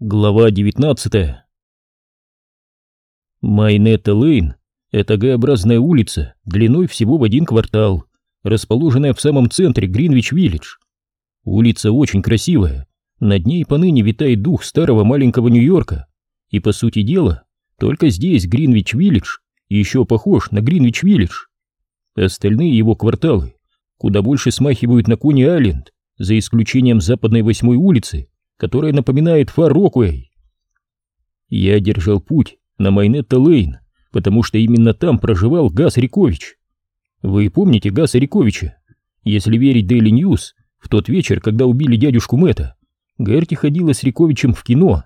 Глава 19 Майнетта Лейн — это Г-образная улица длиной всего в один квартал, расположенная в самом центре Гринвич-Виллидж. Улица очень красивая, над ней поныне витает дух старого маленького Нью-Йорка, и, по сути дела, только здесь Гринвич-Виллидж еще похож на Гринвич-Виллидж. Остальные его кварталы куда больше смахивают на Куни-Айленд, за исключением западной восьмой улицы, которая напоминает фар. Я держал путь на Майнетта-Лейн, потому что именно там проживал Газ Рикович. Вы помните Гаса Риковича? Если верить Daily News, в тот вечер, когда убили дядюшку Мэтта, Герти ходила с Риковичем в кино.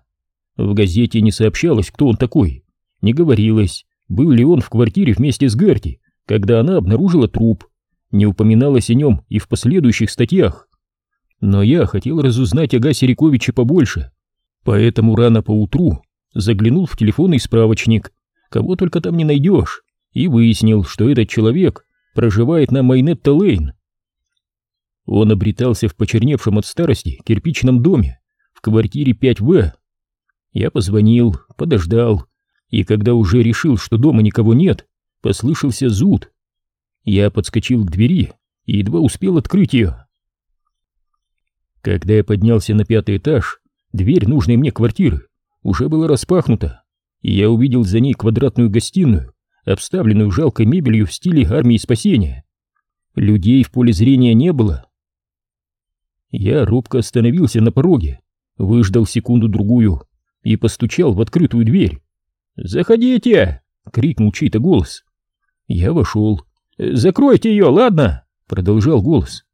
В газете не сообщалось, кто он такой. Не говорилось, был ли он в квартире вместе с Герти, когда она обнаружила труп. Не упоминалось о нем и в последующих статьях. Но я хотел разузнать о Гасе Риковиче побольше, поэтому рано поутру заглянул в телефонный справочник, кого только там не найдешь, и выяснил, что этот человек проживает на Майнетта-Лейн. Он обретался в почерневшем от старости кирпичном доме в квартире 5В. Я позвонил, подождал, и когда уже решил, что дома никого нет, послышался зуд. Я подскочил к двери и едва успел открыть ее. Когда я поднялся на пятый этаж, дверь нужной мне квартиры уже была распахнута, и я увидел за ней квадратную гостиную, обставленную жалкой мебелью в стиле армии спасения. Людей в поле зрения не было. Я робко остановился на пороге, выждал секунду-другую и постучал в открытую дверь. «Заходите!» — крикнул чей-то голос. Я вошел. «Закройте ее, ладно?» — продолжал голос.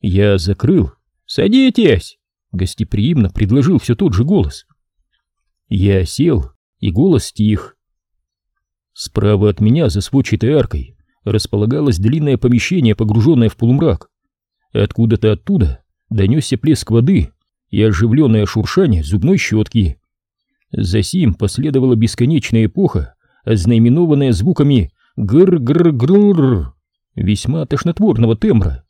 Я закрыл «Садитесь!» — гостеприимно предложил все тот же голос. Я сел, и голос стих. Справа от меня, за сводчатой аркой, располагалось длинное помещение, погруженное в полумрак. Откуда-то оттуда донесся плеск воды и оживленное шуршание зубной щетки. За сим последовала бесконечная эпоха, ознаменованная звуками гр-гр-гр, весьма тошнотворного тембра.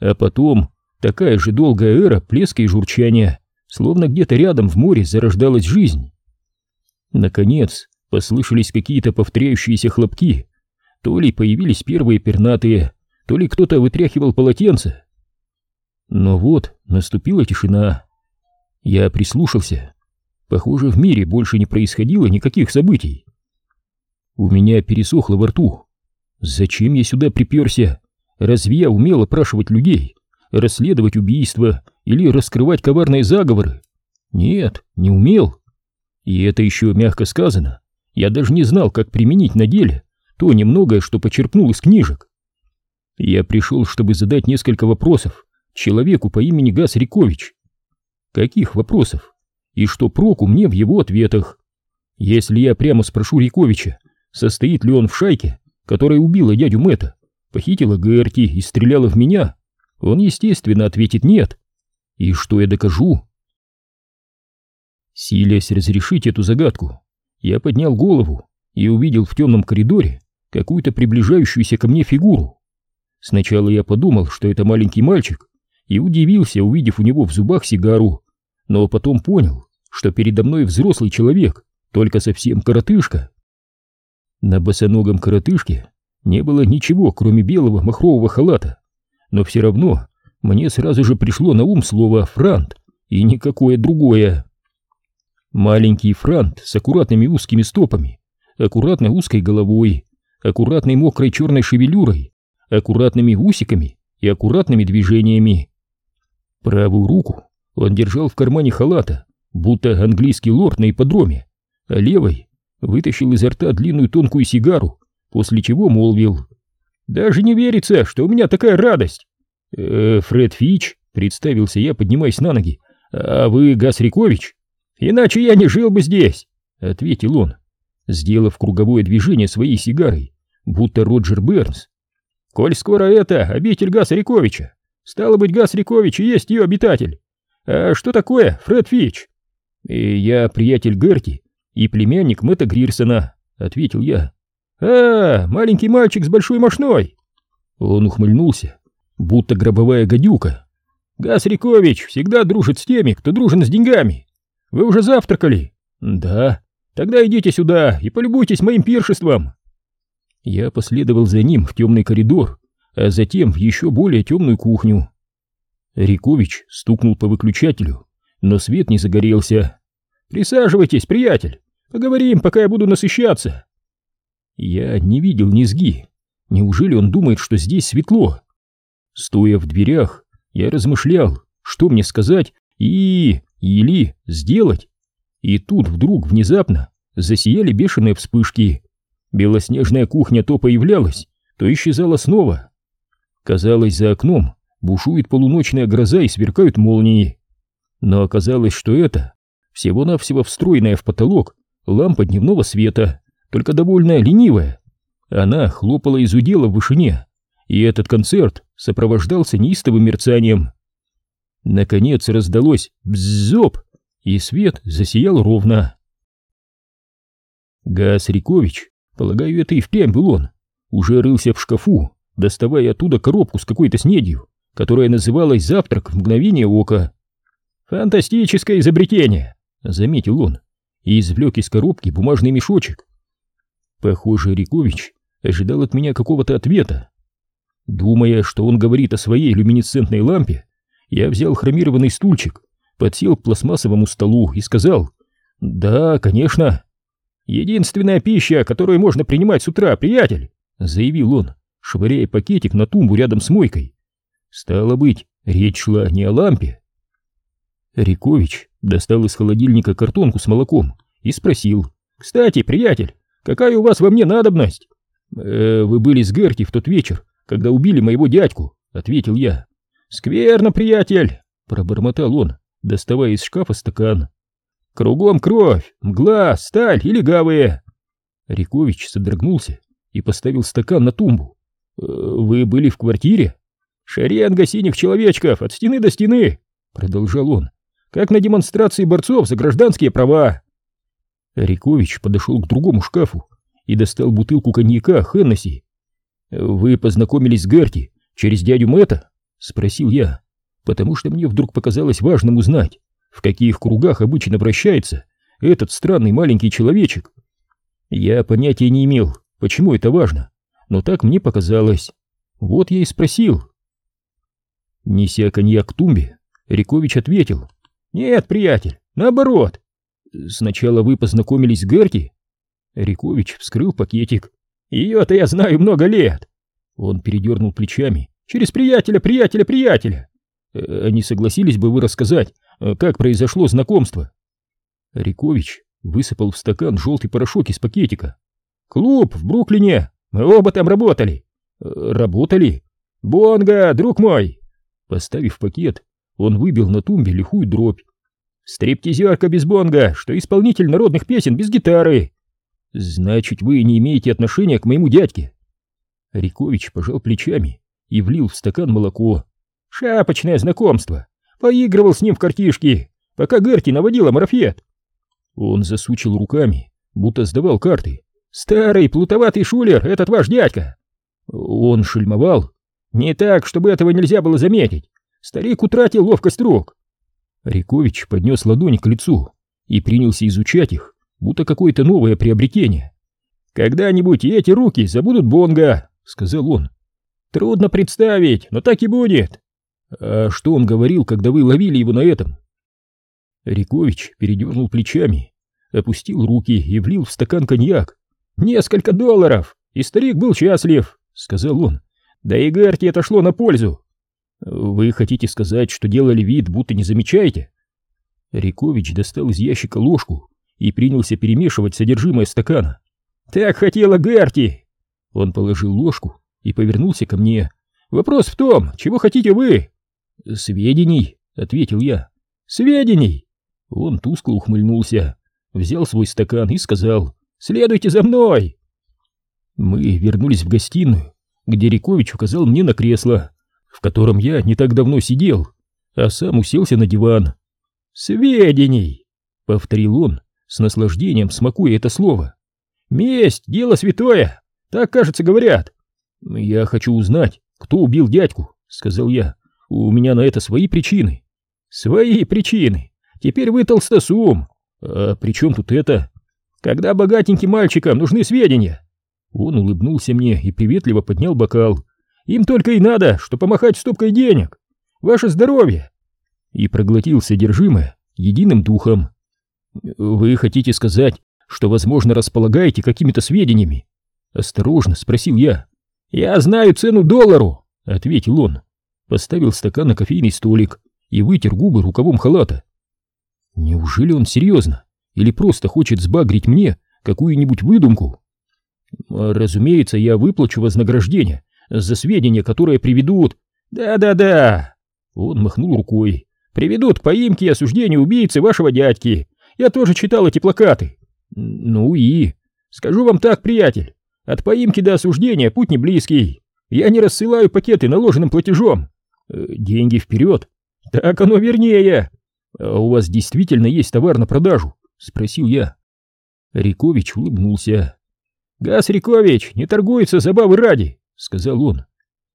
А потом Такая же долгая эра плеска и журчания, словно где-то рядом в море зарождалась жизнь. Наконец, послышались какие-то повторяющиеся хлопки. То ли появились первые пернатые, то ли кто-то вытряхивал полотенце. Но вот наступила тишина. Я прислушался. Похоже, в мире больше не происходило никаких событий. У меня пересохло во рту. Зачем я сюда приперся? Разве я умел опрашивать людей? Расследовать убийства или раскрывать коварные заговоры. Нет, не умел. И это еще мягко сказано. Я даже не знал, как применить на деле то немногое, что почерпнул из книжек. Я пришел, чтобы задать несколько вопросов человеку по имени Гас Рикович. Каких вопросов? И что проку мне в его ответах? Если я прямо спрошу Риковича, состоит ли он в шайке, которая убила дядю Мэтта, похитила Герти и стреляла в меня, он, естественно, ответит «нет». И что я докажу? Силясь разрешить эту загадку, я поднял голову и увидел в темном коридоре какую-то приближающуюся ко мне фигуру. Сначала я подумал, что это маленький мальчик, и удивился, увидев у него в зубах сигару, но потом понял, что передо мной взрослый человек, только совсем коротышка. На босоногом коротышке не было ничего, кроме белого махрового халата, но все равно мне сразу же пришло на ум слово «франт» и никакое другое. Маленький франт с аккуратными узкими стопами, аккуратной узкой головой, аккуратной мокрой черной шевелюрой, аккуратными усиками и аккуратными движениями. Правую руку он держал в кармане халата, будто английский лорд на ипподроме, а левой вытащил изо рта длинную тонкую сигару, после чего молвил даже не верится, что у меня такая радость. Э, Фред Фич, представился я, поднимаясь на ноги. А вы Гас Рикович? Иначе я не жил бы здесь, ответил он, сделав круговое движение своей сигарой, будто Роджер Бернс. Коль скоро это обитель Гаса Риковича, стало быть, Гас Рикович и есть ее обитатель. А что такое, Фред Фич? Я приятель Герти и племянник Мэтта Грирсона, ответил я. «А, маленький мальчик с большой мошной!» Он ухмыльнулся, будто гробовая гадюка. «Гас Рикович всегда дружит с теми, кто дружен с деньгами. Вы уже завтракали? Да. Тогда идите сюда и полюбуйтесь моим пиршеством. Я последовал за ним в темный коридор, а затем в еще более темную кухню. Рикович стукнул по выключателю, но свет не загорелся. «Присаживайтесь, приятель, поговорим, пока я буду насыщаться». Я не видел низги. Неужели он думает, что здесь светло? Стоя в дверях, я размышлял, что мне сказать и... или сделать. И тут вдруг внезапно засияли бешеные вспышки. Белоснежная кухня то появлялась, то исчезала снова. Казалось, за окном бушует полуночная гроза и сверкают молнии. Но оказалось, что это всего-навсего встроенная в потолок лампа дневного света, только довольно ленивая. Она хлопала из удела в вышине, и этот концерт сопровождался неистовым мерцанием. Наконец раздалось бззоп, и свет засиял ровно. Газ Рикович, полагаю, это и впрямь был он, уже рылся в шкафу, доставая оттуда коробку с какой-то снедью, которая называлась «Завтрак в мгновение ока». «Фантастическое изобретение!» — заметил он, и извлек из коробки бумажный мешочек. Похоже, Рикович ожидал от меня какого-то ответа. Думая, что он говорит о своей люминесцентной лампе, я взял хромированный стульчик, подсел к пластмассовому столу и сказал «Да, конечно». «Единственная пища, которую можно принимать с утра, приятель», — заявил он, швыряя пакетик на тумбу рядом с мойкой. Стало быть, речь шла не о лампе. Рикович достал из холодильника картонку с молоком и спросил. «Кстати, приятель, какая у вас во мне надобность?» э, «Вы были с Герти в тот вечер, когда убили моего дядьку», — ответил я. «Скверно, приятель», — пробормотал он, доставая из шкафа стакан. «Кругом кровь, мгла, сталь и легавые». Рикович содрогнулся и поставил стакан на тумбу. «Э, «Вы были в квартире?» «Шеренга синих человечков от стены до стены», — продолжал он, «как на демонстрации борцов за гражданские права». Рикович подошел к другому шкафу и достал бутылку коньяка Хеннесси. «Вы познакомились с Герти через дядю Мэтта?» — спросил я, потому что мне вдруг показалось важным узнать, в каких кругах обычно вращается этот странный маленький человечек. Я понятия не имел, почему это важно, но так мне показалось. Вот я и спросил. Неся коньяк к тумбе, Рикович ответил. «Нет, приятель, наоборот. Сначала вы познакомились с Герти?» Рикович вскрыл пакетик. «Ее-то я знаю много лет!» Он передернул плечами. «Через приятеля, приятеля, приятеля!» «Э, «Не согласились бы вы рассказать, э, как произошло знакомство?» Рикович высыпал в стакан желтый порошок из пакетика. «Клуб в Бруклине! Мы оба там работали!» «Э, «Работали?» «Бонга, друг мой!» Поставив пакет, он выбил на тумбе лихую дробь. «Стриптизерка без бонга, что исполнитель народных песен без гитары!» «Значит, вы не имеете отношения к моему дядьке?» Рикович пожал плечами и влил в стакан молоко. «Шапочное знакомство! Поигрывал с ним в картишки, пока Герти наводила марафет!» Он засучил руками, будто сдавал карты. «Старый плутоватый шулер, этот ваш дядька!» Он шельмовал, не так, чтобы этого нельзя было заметить. Старик утратил ловкость рук. Рикович поднес ладони к лицу и принялся изучать их, будто какое-то новое приобретение. «Когда-нибудь и эти руки забудут Бонга», — сказал он. «Трудно представить, но так и будет». «А что он говорил, когда вы ловили его на этом?» Рикович передернул плечами, опустил руки и влил в стакан коньяк. «Несколько долларов, и старик был счастлив», — сказал он. Да и Герти это шло на пользу. Вы хотите сказать, что делали вид, будто не замечаете? Рикович достал из ящика ложку и принялся перемешивать содержимое стакана. Так хотела Герти. Он положил ложку и повернулся ко мне. Вопрос в том, чего хотите вы? Сведений, ответил я. Сведений. Он тускло ухмыльнулся, взял свой стакан и сказал: "Следуйте за мной". Мы вернулись в гостиную где Рикович указал мне на кресло, в котором я не так давно сидел, а сам уселся на диван. «Сведений!» — повторил он, с наслаждением смакуя это слово. «Месть — дело святое! Так, кажется, говорят!» «Я хочу узнать, кто убил дядьку», — сказал я. «У меня на это свои причины». «Свои причины? Теперь вы толстосум. А при чем тут это? Когда богатеньким мальчикам нужны сведения. Он улыбнулся мне и приветливо поднял бокал. Им только и надо, что помахать стопкой денег. Ваше здоровье. И проглотил содержимое единым духом. Вы хотите сказать, что, возможно, располагаете какими-то сведениями? Осторожно спросил я. Я знаю цену доллару, ответил он. Поставил стакан на кофейный столик и вытер губы рукавом халата. Неужели он серьезно? Или просто хочет сбагрить мне какую-нибудь выдумку? Разумеется, я выплачу вознаграждение за сведения, которые приведут... Да-да-да! Он махнул рукой. Приведут к поимке и осуждению убийцы вашего дядьки. Я тоже читал эти плакаты. Ну и... Скажу вам так, приятель, от поимки до осуждения путь не близкий. Я не рассылаю пакеты наложенным платежом. Э, деньги вперед. Так оно вернее. А у вас действительно есть товар на продажу? Спросил я. Рикович улыбнулся. Газ Рикович не торгуется забавы ради, сказал он.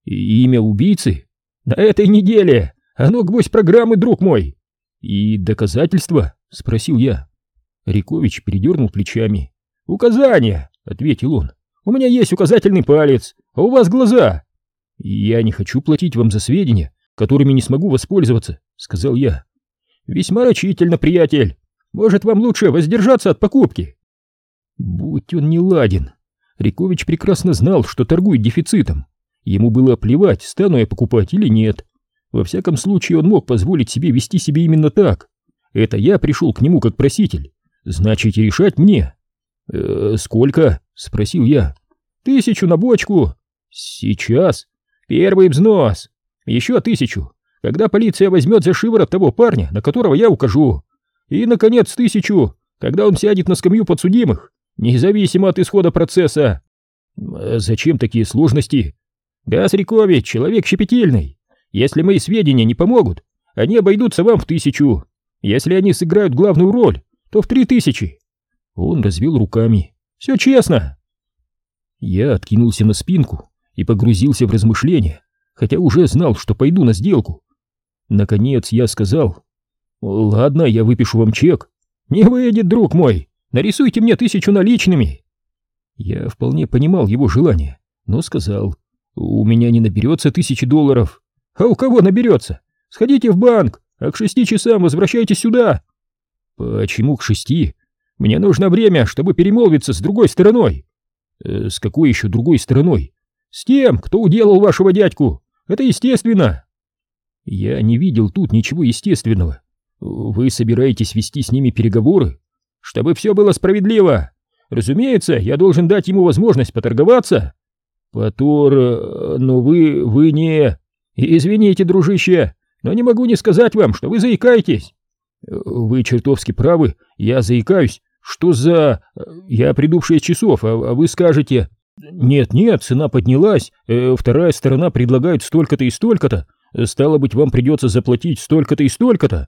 И имя убийцы? На этой неделе. Оно гвоздь программы, друг мой. И доказательства? Спросил я. Рикович передернул плечами. Указания, ответил он. У меня есть указательный палец, а у вас глаза. Я не хочу платить вам за сведения, которыми не смогу воспользоваться, сказал я. Весьма рачительно, приятель. Может, вам лучше воздержаться от покупки? Будь он не ладен. Рикович прекрасно знал, что торгует дефицитом. Ему было плевать, стану я покупать или нет. Во всяком случае, он мог позволить себе вести себя именно так. Это я пришел к нему как проситель. Значит, решать мне. «Э, «Сколько?» — спросил я. «Тысячу на бочку». «Сейчас. Первый взнос. Еще тысячу когда полиция возьмет за шиворот того парня, на которого я укажу. И, наконец, тысячу, когда он сядет на скамью подсудимых, независимо от исхода процесса. А зачем такие сложности? Газ Рикович, человек щепетильный. Если мои сведения не помогут, они обойдутся вам в тысячу. Если они сыграют главную роль, то в три тысячи. Он развел руками. Все честно. Я откинулся на спинку и погрузился в размышления, хотя уже знал, что пойду на сделку. Наконец я сказал, «Ладно, я выпишу вам чек». «Не выйдет, друг мой, нарисуйте мне тысячу наличными». Я вполне понимал его желание, но сказал, «У меня не наберется тысячи долларов». «А у кого наберется? Сходите в банк, а к шести часам возвращайтесь сюда». «Почему к шести? Мне нужно время, чтобы перемолвиться с другой стороной». «Э, «С какой еще другой стороной?» «С тем, кто уделал вашего дядьку. Это естественно». Я не видел тут ничего естественного. Вы собираетесь вести с ними переговоры? Чтобы все было справедливо. Разумеется, я должен дать ему возможность поторговаться. Потор... Э, но вы... вы не... Извините, дружище, но не могу не сказать вам, что вы заикаетесь. Вы чертовски правы, я заикаюсь. Что за... Я приду в шесть часов, а, а вы скажете... Нет-нет, цена поднялась, э, вторая сторона предлагает столько-то и столько-то, Стало быть, вам придется заплатить столько-то и столько-то.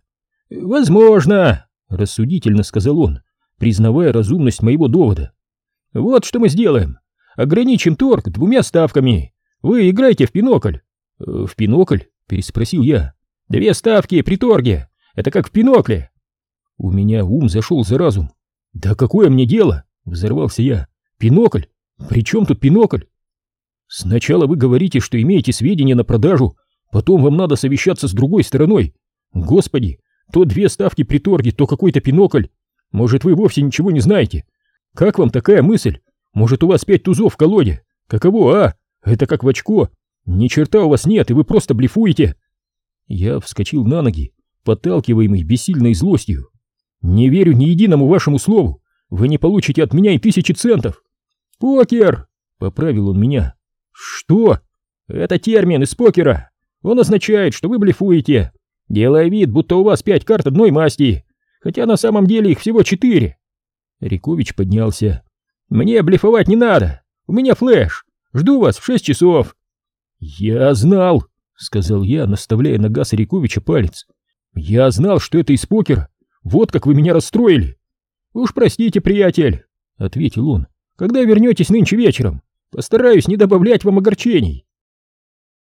Возможно, рассудительно сказал он, признавая разумность моего довода. Вот что мы сделаем. Ограничим торг двумя ставками. Вы играете в пинокль. «Э, в пинокль? Переспросил я. Две ставки при торге. Это как в пинокле. У меня ум зашел за разум. Да какое мне дело? Взорвался я. Пинокль? При чем тут пинокль? Сначала вы говорите, что имеете сведения на продажу Потом вам надо совещаться с другой стороной. Господи, то две ставки при торге, то какой-то пинокль. Может, вы вовсе ничего не знаете? Как вам такая мысль? Может, у вас пять тузов в колоде? Каково, а? Это как в очко. Ни черта у вас нет, и вы просто блефуете. Я вскочил на ноги, подталкиваемый бессильной злостью. Не верю ни единому вашему слову. Вы не получите от меня и тысячи центов. Покер! Поправил он меня. Что? Это термин из покера. Он означает, что вы блефуете, делая вид, будто у вас пять карт одной масти, хотя на самом деле их всего четыре. Рикович поднялся. Мне блефовать не надо, у меня флеш, жду вас в шесть часов. Я знал, сказал я, наставляя на газ Риковича палец. Я знал, что это из покера, вот как вы меня расстроили. Уж простите, приятель, ответил он, когда вернетесь нынче вечером, постараюсь не добавлять вам огорчений.